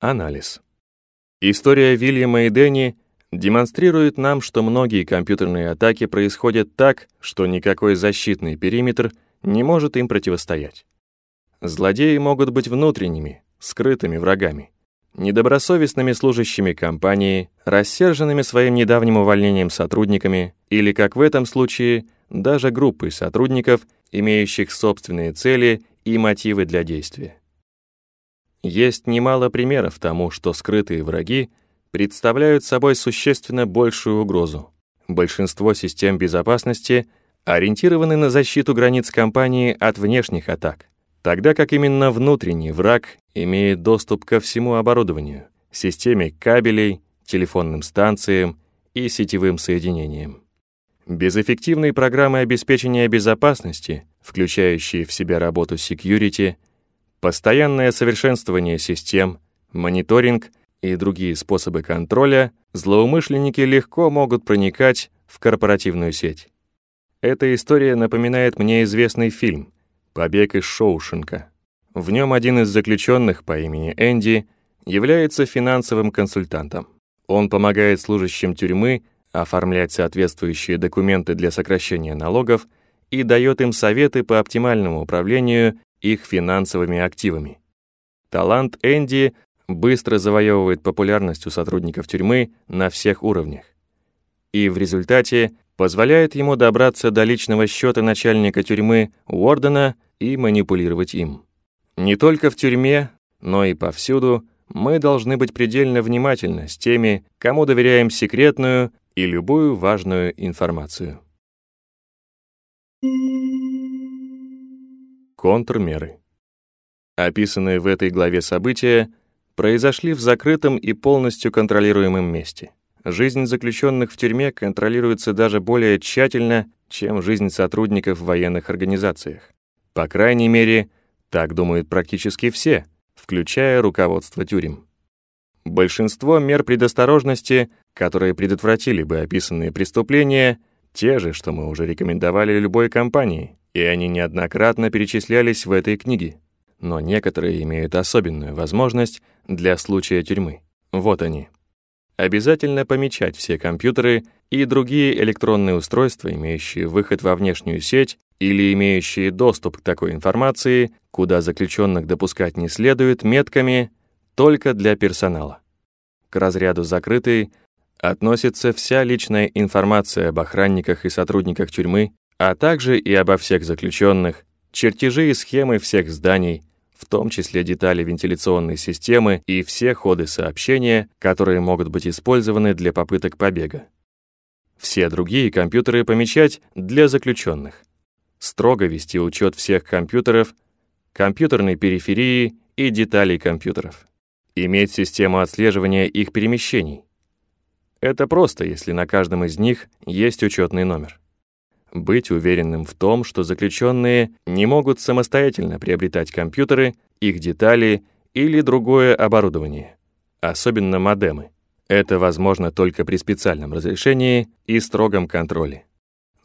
Анализ. История Вильяма и Дэнни демонстрирует нам, что многие компьютерные атаки происходят так, что никакой защитный периметр не может им противостоять. Злодеи могут быть внутренними, скрытыми врагами, недобросовестными служащими компании, рассерженными своим недавним увольнением сотрудниками или, как в этом случае, даже группой сотрудников, имеющих собственные цели и мотивы для действия. Есть немало примеров тому, что скрытые враги представляют собой существенно большую угрозу. Большинство систем безопасности ориентированы на защиту границ компании от внешних атак, тогда как именно внутренний враг имеет доступ ко всему оборудованию, системе кабелей, телефонным станциям и сетевым соединениям. Без эффективной программы обеспечения безопасности, включающей в себя работу security, постоянное совершенствование систем, мониторинг и другие способы контроля, злоумышленники легко могут проникать в корпоративную сеть. Эта история напоминает мне известный фильм «Побег из Шоушенка». В нем один из заключенных по имени Энди является финансовым консультантом. Он помогает служащим тюрьмы оформлять соответствующие документы для сокращения налогов и дает им советы по оптимальному управлению их финансовыми активами. Талант Энди быстро завоевывает популярность у сотрудников тюрьмы на всех уровнях. И в результате позволяет ему добраться до личного счета начальника тюрьмы Уордена и манипулировать им. Не только в тюрьме, но и повсюду мы должны быть предельно внимательны с теми, кому доверяем секретную и любую важную информацию. Контрмеры. Описанные в этой главе события произошли в закрытом и полностью контролируемом месте. Жизнь заключенных в тюрьме контролируется даже более тщательно, чем жизнь сотрудников в военных организациях. По крайней мере, так думают практически все, включая руководство тюрем. Большинство мер предосторожности, которые предотвратили бы описанные преступления, те же, что мы уже рекомендовали любой компании, и они неоднократно перечислялись в этой книге. Но некоторые имеют особенную возможность для случая тюрьмы. Вот они. Обязательно помечать все компьютеры и другие электронные устройства, имеющие выход во внешнюю сеть или имеющие доступ к такой информации, куда заключенных допускать не следует, метками только для персонала. К разряду «закрытый» относится вся личная информация об охранниках и сотрудниках тюрьмы, а также и обо всех заключенных, чертежи и схемы всех зданий, в том числе детали вентиляционной системы и все ходы сообщения, которые могут быть использованы для попыток побега. Все другие компьютеры помечать для заключенных. Строго вести учет всех компьютеров, компьютерной периферии и деталей компьютеров. Иметь систему отслеживания их перемещений. Это просто, если на каждом из них есть учетный номер быть уверенным в том, что заключенные не могут самостоятельно приобретать компьютеры, их детали или другое оборудование, особенно модемы. Это возможно только при специальном разрешении и строгом контроле.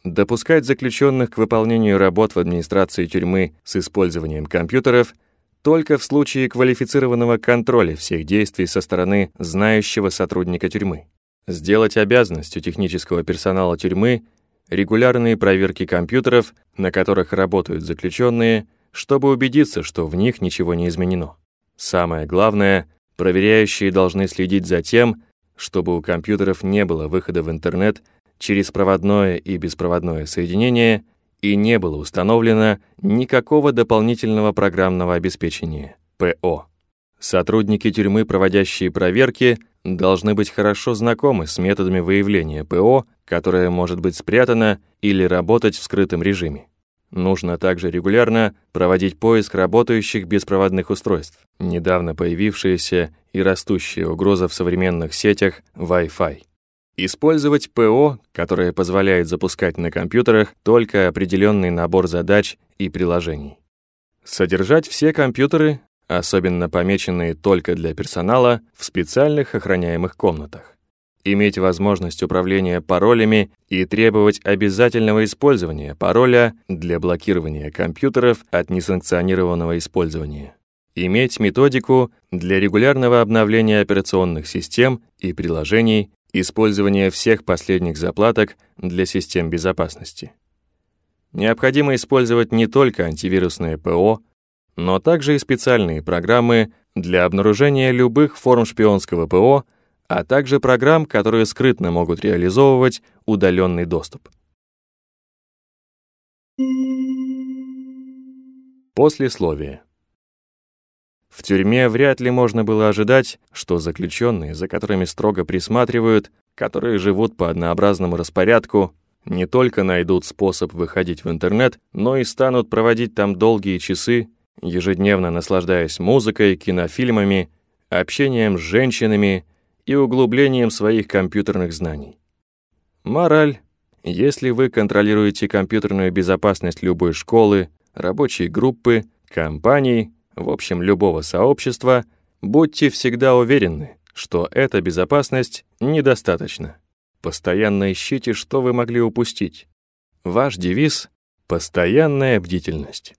Допускать заключенных к выполнению работ в администрации тюрьмы с использованием компьютеров только в случае квалифицированного контроля всех действий со стороны знающего сотрудника тюрьмы. Сделать обязанностью технического персонала тюрьмы регулярные проверки компьютеров, на которых работают заключенные, чтобы убедиться, что в них ничего не изменено. Самое главное, проверяющие должны следить за тем, чтобы у компьютеров не было выхода в интернет через проводное и беспроводное соединение и не было установлено никакого дополнительного программного обеспечения, ПО. Сотрудники тюрьмы, проводящие проверки, должны быть хорошо знакомы с методами выявления ПО, которое может быть спрятано или работать в скрытом режиме. Нужно также регулярно проводить поиск работающих беспроводных устройств. Недавно появившаяся и растущая угроза в современных сетях Wi-Fi. Использовать ПО, которое позволяет запускать на компьютерах только определенный набор задач и приложений. Содержать все компьютеры, особенно помеченные только для персонала, в специальных охраняемых комнатах. Иметь возможность управления паролями и требовать обязательного использования пароля для блокирования компьютеров от несанкционированного использования. иметь методику для регулярного обновления операционных систем и приложений, использования всех последних заплаток для систем безопасности. Необходимо использовать не только антивирусное ПО, но также и специальные программы для обнаружения любых форм шпионского ПО, а также программ, которые скрытно могут реализовывать удаленный доступ. Послесловие. В тюрьме вряд ли можно было ожидать, что заключенные, за которыми строго присматривают, которые живут по однообразному распорядку, не только найдут способ выходить в интернет, но и станут проводить там долгие часы, ежедневно наслаждаясь музыкой, кинофильмами, общением с женщинами и углублением своих компьютерных знаний. Мораль. Если вы контролируете компьютерную безопасность любой школы, рабочей группы, компании, в общем, любого сообщества, будьте всегда уверены, что эта безопасность недостаточна. Постоянно ищите, что вы могли упустить. Ваш девиз — постоянная бдительность.